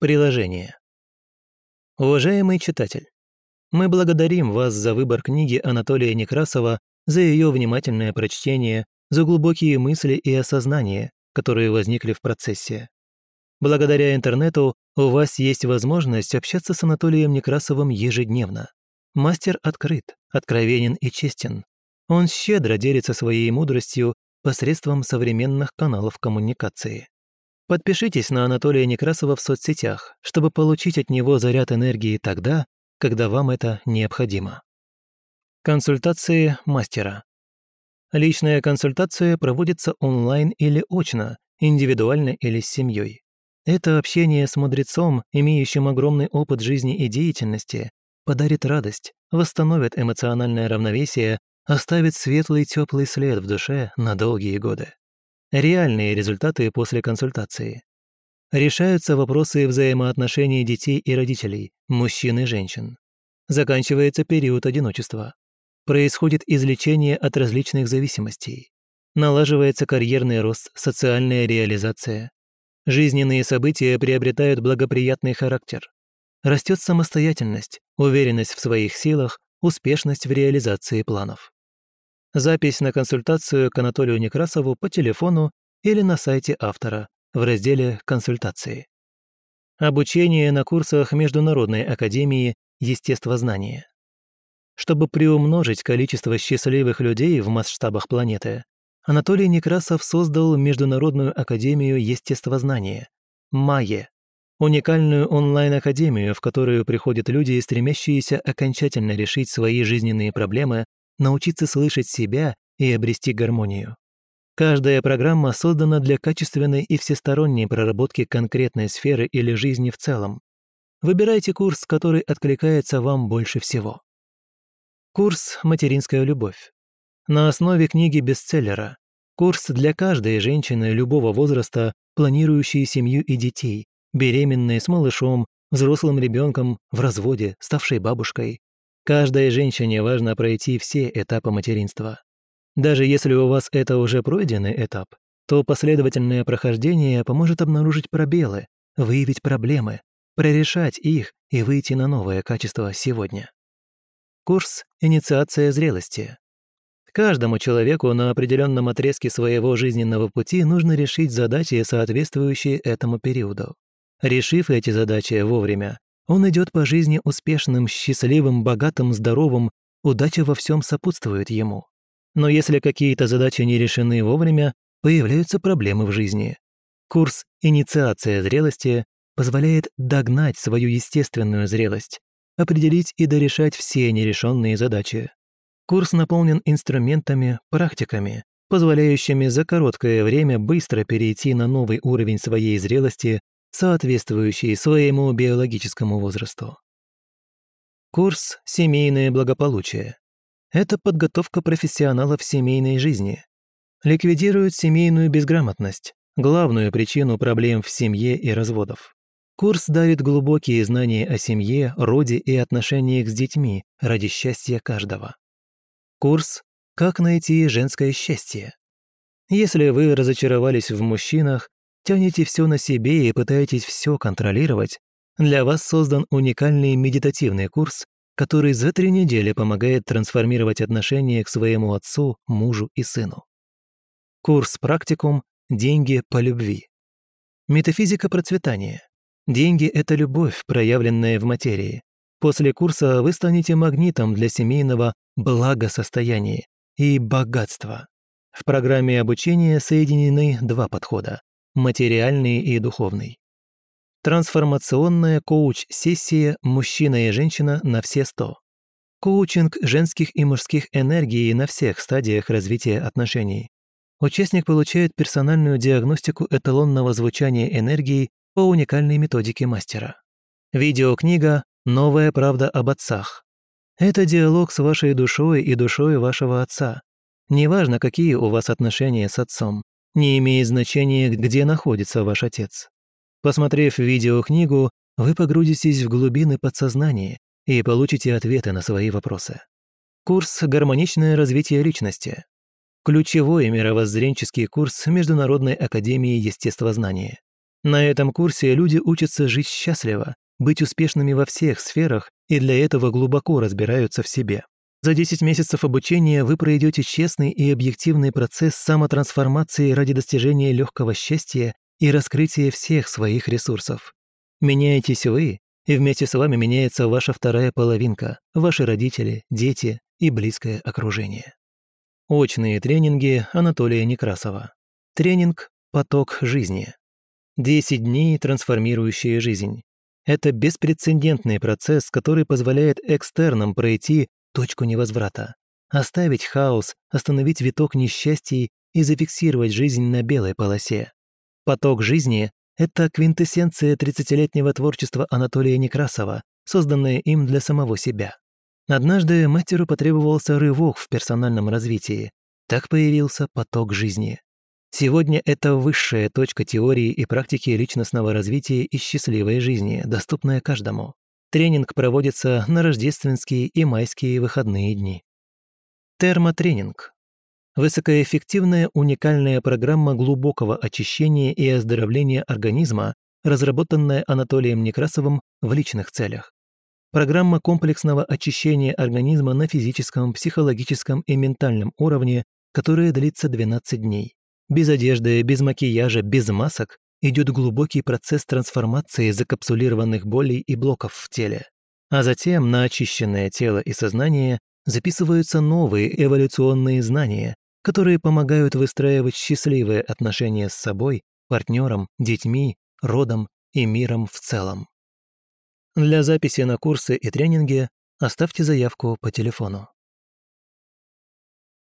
Приложение. Уважаемый читатель, мы благодарим вас за выбор книги Анатолия Некрасова, за ее внимательное прочтение, за глубокие мысли и осознания, которые возникли в процессе. Благодаря интернету у вас есть возможность общаться с Анатолием Некрасовым ежедневно. Мастер открыт, откровенен и честен. Он щедро делится своей мудростью посредством современных каналов коммуникации. Подпишитесь на Анатолия Некрасова в соцсетях, чтобы получить от него заряд энергии тогда, когда вам это необходимо. Консультации мастера. Личная консультация проводится онлайн или очно, индивидуально или с семьей. Это общение с мудрецом, имеющим огромный опыт жизни и деятельности, подарит радость, восстановит эмоциональное равновесие, оставит светлый теплый след в душе на долгие годы. Реальные результаты после консультации. Решаются вопросы взаимоотношений детей и родителей, мужчин и женщин. Заканчивается период одиночества. Происходит излечение от различных зависимостей. Налаживается карьерный рост, социальная реализация, Жизненные события приобретают благоприятный характер. Растет самостоятельность, уверенность в своих силах, успешность в реализации планов. Запись на консультацию к Анатолию Некрасову по телефону или на сайте автора в разделе «Консультации». Обучение на курсах Международной академии естествознания. Чтобы приумножить количество счастливых людей в масштабах планеты, Анатолий Некрасов создал Международную академию естествознания МАЕ, уникальную онлайн-академию, в которую приходят люди, стремящиеся окончательно решить свои жизненные проблемы, научиться слышать себя и обрести гармонию. Каждая программа создана для качественной и всесторонней проработки конкретной сферы или жизни в целом. Выбирайте курс, который откликается вам больше всего. Курс «Материнская любовь» на основе книги бестселлера. Курс для каждой женщины любого возраста, планирующей семью и детей, беременной с малышом, взрослым ребенком, в разводе, ставшей бабушкой. Каждой женщине важно пройти все этапы материнства. Даже если у вас это уже пройденный этап, то последовательное прохождение поможет обнаружить пробелы, выявить проблемы, прорешать их и выйти на новое качество сегодня. Курс «Инициация зрелости» Каждому человеку на определенном отрезке своего жизненного пути нужно решить задачи, соответствующие этому периоду. Решив эти задачи вовремя, он идет по жизни успешным, счастливым, богатым, здоровым, удача во всем сопутствует ему. Но если какие-то задачи не решены вовремя, появляются проблемы в жизни. Курс «Инициация зрелости» позволяет догнать свою естественную зрелость, определить и дорешать все нерешенные задачи. Курс наполнен инструментами, практиками, позволяющими за короткое время быстро перейти на новый уровень своей зрелости, соответствующий своему биологическому возрасту. Курс «Семейное благополучие» – это подготовка профессионалов семейной жизни. Ликвидирует семейную безграмотность, главную причину проблем в семье и разводов. Курс дарит глубокие знания о семье, роде и отношениях с детьми ради счастья каждого. Курс «Как найти женское счастье». Если вы разочаровались в мужчинах, тянете все на себе и пытаетесь все контролировать, для вас создан уникальный медитативный курс, который за три недели помогает трансформировать отношения к своему отцу, мужу и сыну. Курс «Практикум. Деньги по любви». Метафизика процветания. Деньги – это любовь, проявленная в материи. После курса вы станете магнитом для семейного благосостояния и богатства. В программе обучения соединены два подхода – материальный и духовный. Трансформационная коуч-сессия «Мужчина и женщина на все сто». Коучинг женских и мужских энергий на всех стадиях развития отношений. Участник получает персональную диагностику эталонного звучания энергии по уникальной методике мастера. Видеокнига Новая правда об отцах. Это диалог с вашей душой и душой вашего отца. Неважно, какие у вас отношения с отцом, не имеет значения, где находится ваш отец. Посмотрев видеокнигу, вы погрузитесь в глубины подсознания и получите ответы на свои вопросы. Курс «Гармоничное развитие личности». Ключевой мировоззренческий курс Международной академии естествознания. На этом курсе люди учатся жить счастливо, быть успешными во всех сферах и для этого глубоко разбираются в себе. За 10 месяцев обучения вы пройдете честный и объективный процесс самотрансформации ради достижения легкого счастья и раскрытия всех своих ресурсов. Меняетесь вы, и вместе с вами меняется ваша вторая половинка, ваши родители, дети и близкое окружение. Очные тренинги Анатолия Некрасова. Тренинг «Поток жизни». 10 дней, трансформирующие жизнь. Это беспрецедентный процесс, который позволяет экстернам пройти точку невозврата, оставить хаос, остановить виток несчастий и зафиксировать жизнь на белой полосе. Поток жизни – это квинтэссенция 30-летнего творчества Анатолия Некрасова, созданное им для самого себя. Однажды мастеру потребовался рывок в персональном развитии. Так появился поток жизни. Сегодня это высшая точка теории и практики личностного развития и счастливой жизни, доступная каждому. Тренинг проводится на рождественские и майские выходные дни. Термотренинг. Высокоэффективная уникальная программа глубокого очищения и оздоровления организма, разработанная Анатолием Некрасовым в личных целях. Программа комплексного очищения организма на физическом, психологическом и ментальном уровне, которая длится 12 дней. Без одежды, без макияжа, без масок идет глубокий процесс трансформации закапсулированных болей и блоков в теле. А затем на очищенное тело и сознание записываются новые эволюционные знания, которые помогают выстраивать счастливые отношения с собой, партнером, детьми, родом и миром в целом. Для записи на курсы и тренинги оставьте заявку по телефону.